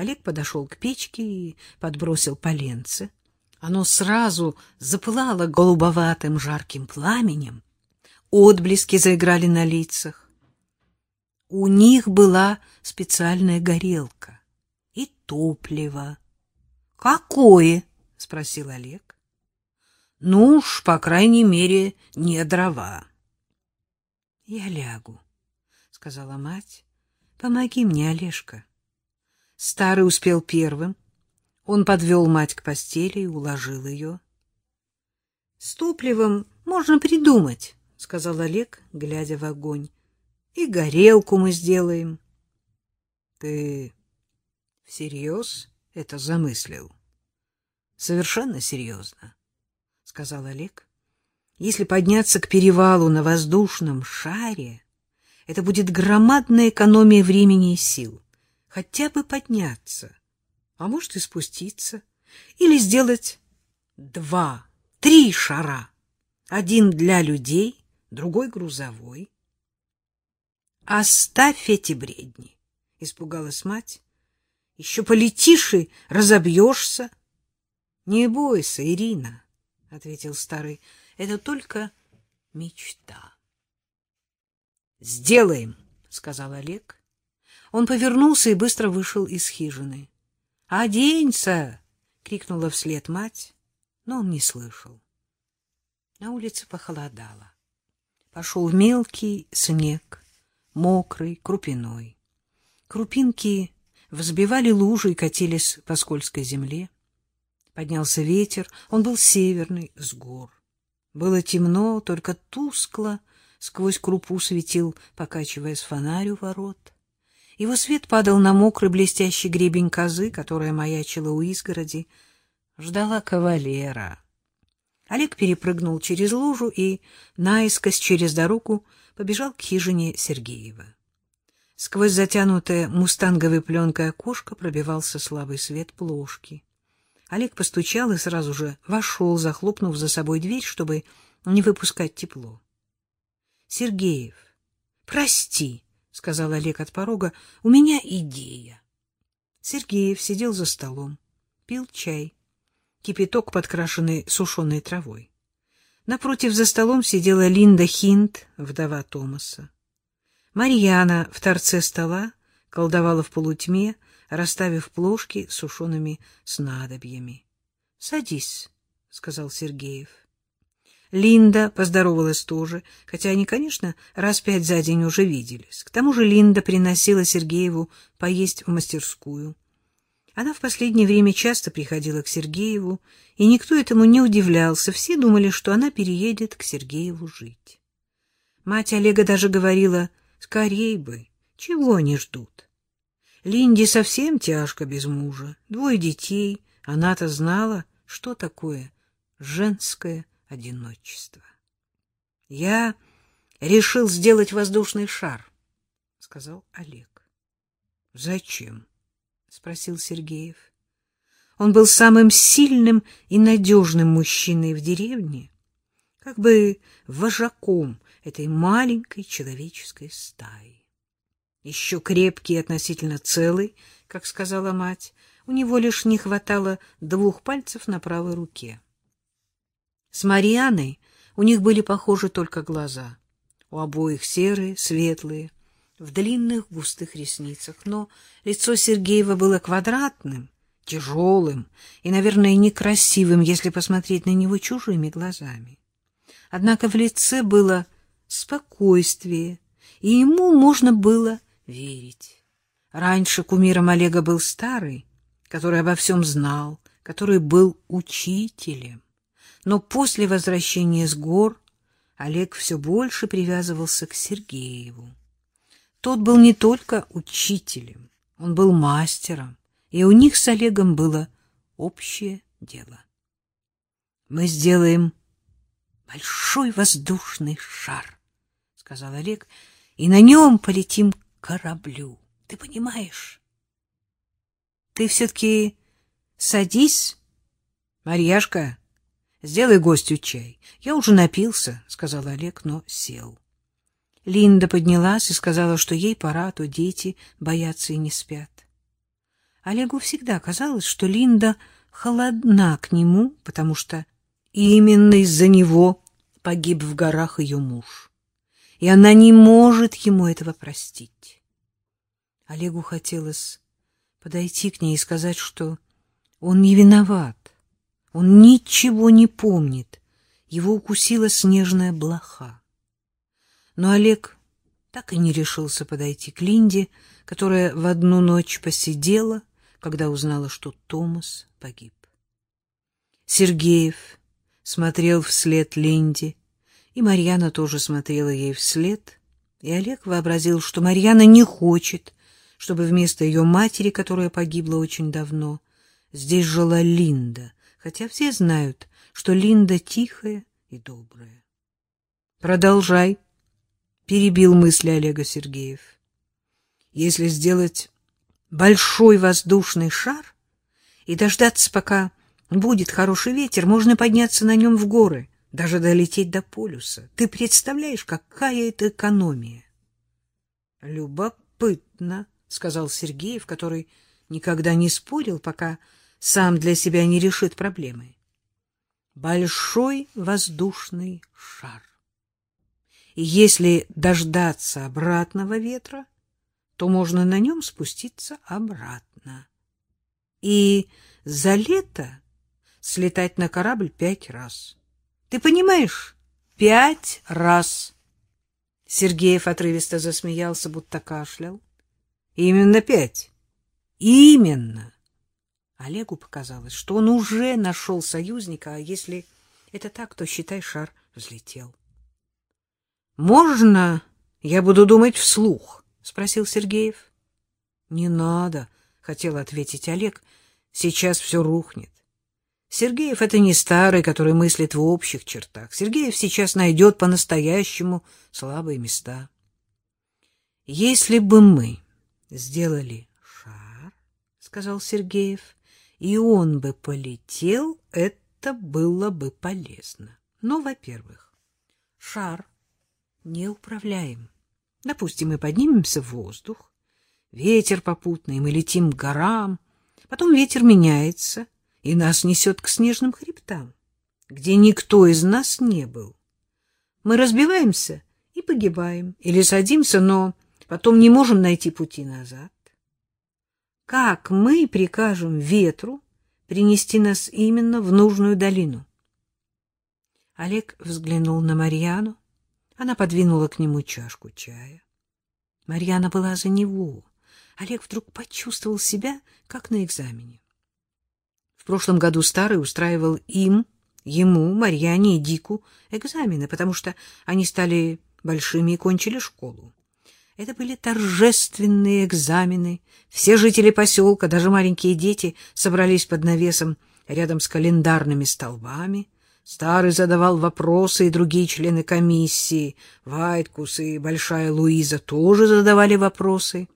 Олег подошел к печке и подбросил поленце. Оно сразу запылало голубоватым жарким пламенем. Отблески заиграли на лицах. У них была специальная горелка и топливо. — Какое? — спросил Олег. — Ну уж, по крайней мере, не дрова. — Я лягу, — сказала мать. — Помоги мне, Олежка. Старый успел первым. Он подвел мать к постели и уложил ее. — С топливом можно придумать, — сказал Олег, глядя в огонь и горелку мы сделаем. — Ты всерьез это замыслил? — Совершенно серьезно, — сказал Олег. — Если подняться к перевалу на воздушном шаре, это будет громадная экономия времени и сил. Хотя бы подняться, а может и спуститься, или сделать два, три шара. Один для людей, другой грузовой. Оставь эти бредни, — испугалась мать. — Еще полетишь и разобьешься. — Не бойся, Ирина, — ответил старый, — это только мечта. — Сделаем, — сказал Олег. Он повернулся и быстро вышел из хижины. — Оденься! — крикнула вслед мать, но он не слышал. На улице похолодало. Пошел мелкий снег мокрый, крупиной. Крупинки взбивали лужи и катились по скользкой земле. Поднялся ветер, он был северный, с гор. Было темно, только тускло сквозь крупу светил, покачиваясь фонарь у ворот. Его свет падал на мокрый блестящий гребень козы, которая маячила у изгороди, ждала кавалера. Олег перепрыгнул через лужу и, наискось через дорогу, побежал к хижине Сергеева. Сквозь затянутое мустанговой пленкой окошко пробивался слабый свет плошки. Олег постучал и сразу же вошел, захлопнув за собой дверь, чтобы не выпускать тепло. — Сергеев, прости, — сказал Олег от порога, — у меня идея. Сергеев сидел за столом, пил чай, кипяток, подкрашенный сушеной травой. Напротив за столом сидела Линда Хинт, вдова Томаса. Марьяна в торце стола колдовала в полутьме, расставив плошки с сушеными снадобьями. — Садись, — сказал Сергеев. Линда поздоровалась тоже, хотя они, конечно, раз пять за день уже виделись. К тому же Линда приносила Сергееву поесть в мастерскую. Она в последнее время часто приходила к Сергееву, и никто этому не удивлялся, все думали, что она переедет к Сергееву жить. Мать Олега даже говорила, скорей бы, чего они ждут. Линде совсем тяжко без мужа, двое детей, она-то знала, что такое женское одиночество. — Я решил сделать воздушный шар, — сказал Олег. — Зачем? — спросил Сергеев. Он был самым сильным и надежным мужчиной в деревне, как бы вожаком этой маленькой человеческой стаи. Еще крепкий и относительно целый, как сказала мать, у него лишь не хватало двух пальцев на правой руке. С Марианой у них были похожи только глаза, у обоих серые, светлые, в длинных густых ресницах, но лицо Сергеева было квадратным, тяжелым и, наверное, некрасивым, если посмотреть на него чужими глазами. Однако в лице было спокойствие, и ему можно было верить. Раньше кумиром Олега был старый, который обо всем знал, который был учителем. Но после возвращения с гор Олег все больше привязывался к Сергееву. Тот был не только учителем, он был мастером, и у них с Олегом было общее дело. Мы сделаем большой воздушный шар, сказал Олег, и на нем полетим к кораблю. Ты понимаешь? Ты все-таки садись, Марьяшка, сделай гостю чай. Я уже напился, сказал Олег, но сел. Линда поднялась и сказала, что ей пора, а то дети боятся и не спят. Олегу всегда казалось, что Линда холодна к нему, потому что именно из-за него погиб в горах ее муж. И она не может ему этого простить. Олегу хотелось подойти к ней и сказать, что он не виноват, он ничего не помнит, его укусила снежная блоха. Но Олег так и не решился подойти к Линде, которая в одну ночь посидела, когда узнала, что Томас погиб. Сергеев смотрел вслед Линде, и Марьяна тоже смотрела ей вслед, и Олег вообразил, что Марьяна не хочет, чтобы вместо ее матери, которая погибла очень давно, здесь жила Линда, хотя все знают, что Линда тихая и добрая. Продолжай, перебил мысли Олега Сергеев. Если сделать большой воздушный шар и дождаться, пока будет хороший ветер, можно подняться на нем в горы, даже долететь до полюса. Ты представляешь, какая это экономия? Любопытно, сказал Сергеев, который никогда не спорил, пока сам для себя не решит проблемы. Большой воздушный шар. И если дождаться обратного ветра, то можно на нем спуститься обратно. И за лето слетать на корабль пять раз. Ты понимаешь? Пять раз. Сергеев отрывисто засмеялся, будто кашлял. Именно пять. Именно. Олегу показалось, что он уже нашел союзника, а если это так, то, считай, шар взлетел. — Можно я буду думать вслух? — спросил Сергеев. — Не надо, — хотел ответить Олег. — Сейчас все рухнет. Сергеев — это не старый, который мыслит в общих чертах. Сергеев сейчас найдет по-настоящему слабые места. — Если бы мы сделали шар, — сказал Сергеев, — и он бы полетел, это было бы полезно. Но, во-первых, шар неуправляем. Допустим, мы поднимемся в воздух, ветер попутный, мы летим к горам, потом ветер меняется, и нас несет к снежным хребтам, где никто из нас не был. Мы разбиваемся и погибаем, или садимся, но потом не можем найти пути назад. Как мы прикажем ветру принести нас именно в нужную долину? Олег взглянул на Марьяну. Она подвинула к нему чашку чая. Марьяна была за него. Олег вдруг почувствовал себя, как на экзамене. В прошлом году старый устраивал им, ему, Марьяне и Дику экзамены, потому что они стали большими и кончили школу. Это были торжественные экзамены. Все жители поселка, даже маленькие дети, собрались под навесом рядом с календарными столбами. Старый задавал вопросы, и другие члены комиссии, Вайткус и Большая Луиза, тоже задавали вопросы.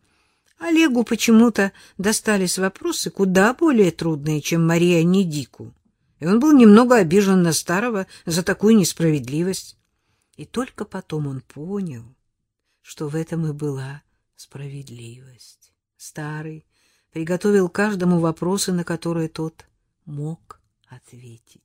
Олегу почему-то достались вопросы куда более трудные, чем Мария Недику, и он был немного обижен на Старого за такую несправедливость. И только потом он понял, что в этом и была справедливость. Старый приготовил каждому вопросы, на которые тот мог ответить.